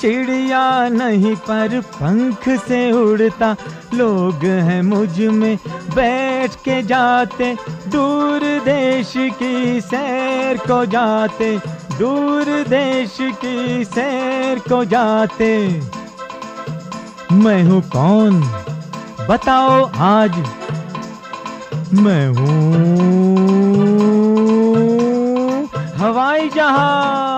चिड़िया नहीं पर पंख से उड़ता। लोग हैं मुझमें, बैठ के जाते। दूर देश की सैर को जाते। दूर देश की सैर को जाते। मैं हूँ कौन? बताओ आज। मैं हूँ हवाई जहाज़।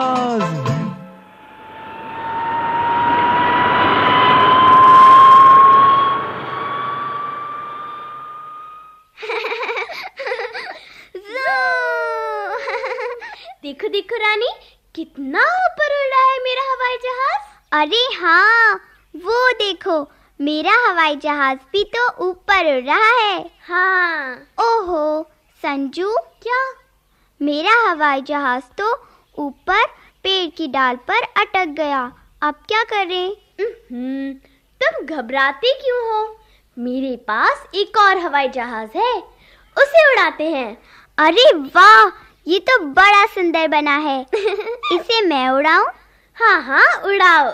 देखो देखो रानी कितना ऊपर उड़ रहा है मेरा हवाई जहाज़। अरे हाँ वो देखो मेरा हवाई जहाज़ भी तो ऊपर उड़ रहा है। हाँ। ओहो संजू क्या? मेरा हवाई जहाज़ तो ऊपर पेड़ की डाल पर अटक गया। अब क्या करें हम्म, तुम घबराते क्यों हो? मेरे पास एक और हवाई जहाज़ है उसे उड़ाते हैं। अरे वाह ये तो बड़ा सुंदर बना है। इसे मैं उड़ाऊं? हाँ हाँ उड़ाओ।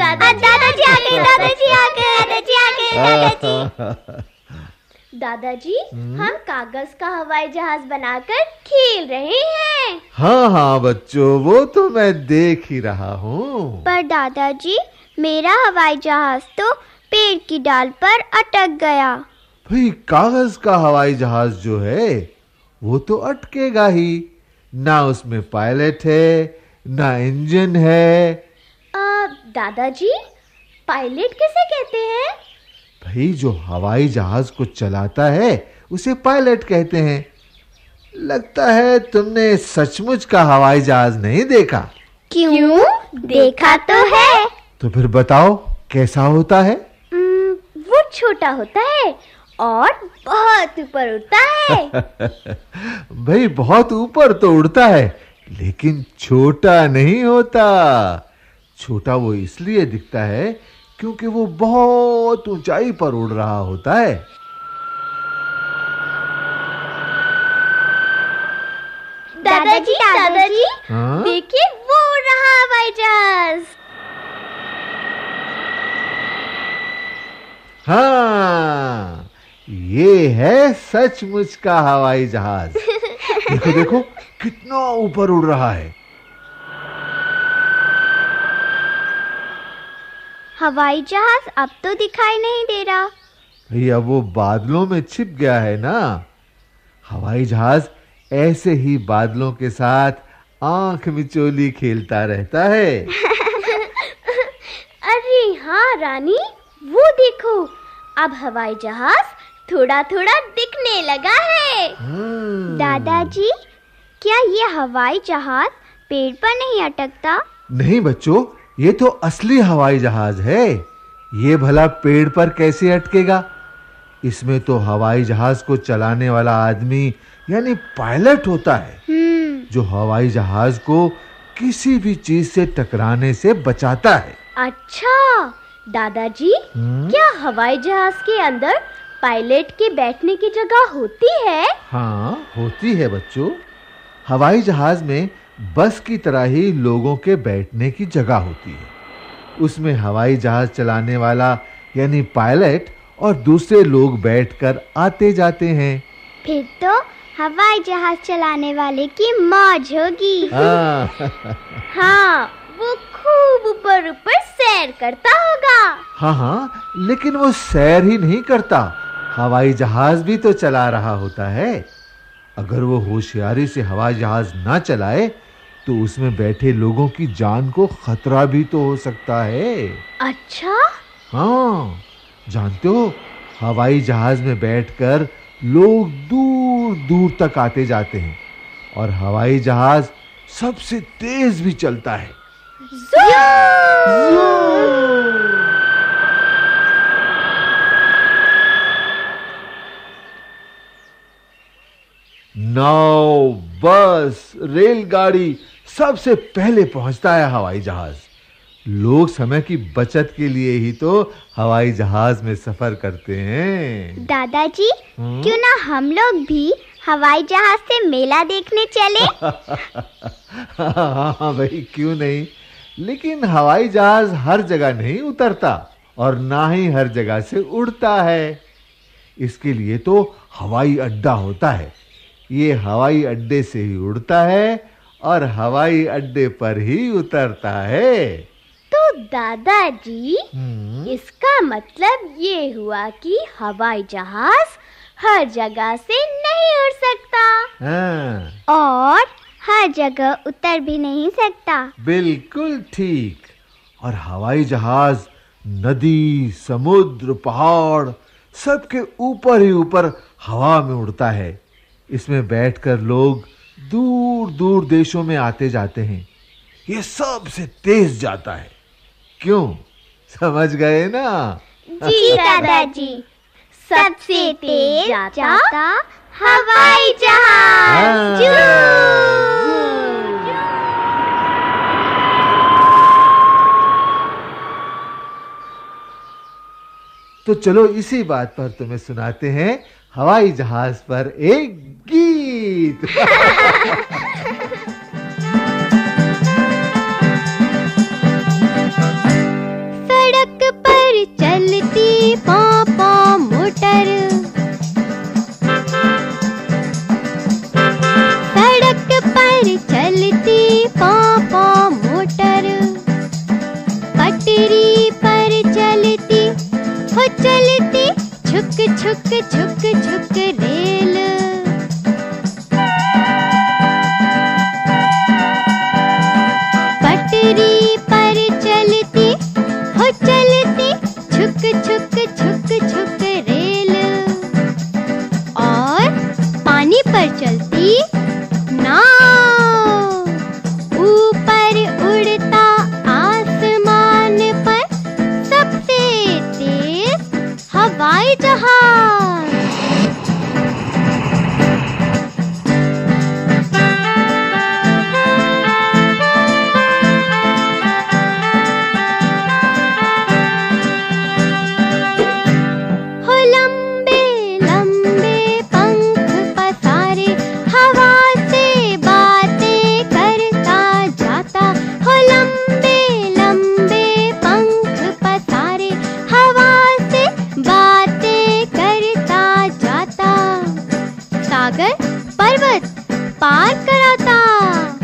दादा दादाजी आ गए दादाजी आ गए दादाजी आ गए दादाजी दादाजी हम कागज़ का हवाई जहाज़ बनाकर खेल रहे हैं। हाँ हाँ बच्चों वो तो मैं देख ही रहा हूँ। पर दादाजी मेरा हवाई जहाज़ तो पेड़ की डाल पर अटक गया। भाई कागज़ का हवाई जहाज़ जो है वो तो अटकेगा ही। ना उसमें पायलट है ना इंजन है। आ, दादाजी पायलट किसे कहते हैं? भाई जो हवाई जहाज़ को चलाता है उसे पायलट कहते हैं। लगता है तुमने सचमुच का हवाई जहाज़ नहीं देखा। क्यों? देखा तो है। तो फिर बताओ कैसा होता है? छोटा होता है और बहुत ऊपर उड़ता है। भाई बहुत ऊपर तो उड़ता है लेकिन छोटा नहीं होता। छोटा वो इसलिए दिखता है क्योंकि वो बहुत ऊंचाई पर उड़ रहा होता है। दादाजी दादाजी? हाँ? देखिए वो उड़ रहा है हवाई जहाज़ हाँ ये है सचमुच का हवाई जहाज़। देखो देखो कितना ऊपर उड़ रहा है। हवाई जहाज़ अब तो दिखाई नहीं दे रहा। भैया वो बादलों में छिप गया है ना? हवाई जहाज़ ऐसे ही बादलों के साथ आँख मिचोली खेलता रहता है। अरे हाँ रानी। वो देखो अब हवाई जहाज़ थोड़ा थोड़ा दिखने लगा है। हम्म, दादाजी क्या ये हवाई जहाज़ पेड़ पर नहीं अटकता? नहीं बच्चों ये तो असली हवाई जहाज़ है। ये भला पेड़ पर कैसे अटकेगा? इसमें तो हवाई जहाज़ को चलाने वाला आदमी यानी पायलट होता है। हम्म। जो हवाई जहाज़ को किसी भी चीज़ से टकराने से बचाता है। अच्छा दादाजी हम्म? क्या हवाई जहाज़ के अंदर पायलट के बैठने की जगह होती है? हाँ होती है बच्चों। हवाई जहाज़ में बस की तरह ही लोगों के बैठने की जगह होती है। उसमें हवाई जहाज़ चलाने वाला यानी पायलट और दूसरे लोग बैठकर आते जाते हैं। फिर तो हवाई जहाज़ चलाने वाले की मौज होगी। हाँ। हाँ। खूब ऊपर ऊपर सैर करता होगा। हाँ हाँ लेकिन वो सैर ही नहीं करता। हवाई जहाज़ भी तो चला रहा होता है। अगर वो होशियारी से हवाई जहाज़ ना चलाए तो उसमें बैठे लोगों की जान को खतरा भी तो हो सकता है। अच्छा? हाँ जानते हो हवाई जहाज़ में बैठकर लोग दूर दूर तक आते जाते हैं। और हवाई जहाज़ सबसे तेज भी चलता है। नाव बस रेलगाड़ी सबसे पहले पहुँचता है हवाई जहाज़। लोग समय की बचत के लिए ही तो हवाई जहाज़ में सफ़र करते हैं। दादाजी क्यों ना हम लोग भी हवाई जहाज़ से मेला देखने चले? हाँ हाँ भाई क्यों नहीं? लेकिन हवाई जहाज़ हर जगह नहीं उतरता और ना ही हर जगह से उड़ता है। इसके लिए तो हवाई अड्डा होता है। ये हवाई अड्डे से ही उड़ता है और हवाई अड्डे पर ही उतरता है। तो दादाजी हम्म, इसका मतलब ये हुआ कि हवाई जहाज़ हर जगह से नहीं उड़ सकता। हाँ। और हर जगह उतर भी नहीं सकता। बिल्कुल ठीक। और हवाई जहाज़ नदी समुद्र पहाड़ सबके ऊपर ही ऊपर हवा में उड़ता है। इसमें बैठकर लोग दूर दूर देशों में आते जाते हैं। ये सबसे तेज जाता है। क्यों? समझ गए ना? जी दादाजी। सबसे तेज जाता जाता हवाई जहाज़। तो चलो इसी बात पर तुम्हें सुनाते हैं हवाई जहाज़ पर एक गीत। चलती छुक छुक छुक छुक रेल। पटरी पर चलती, हो चलती छुक छुक छुक छुक रेल। और पानी पर चलती। सागर पर्वत पार कराता।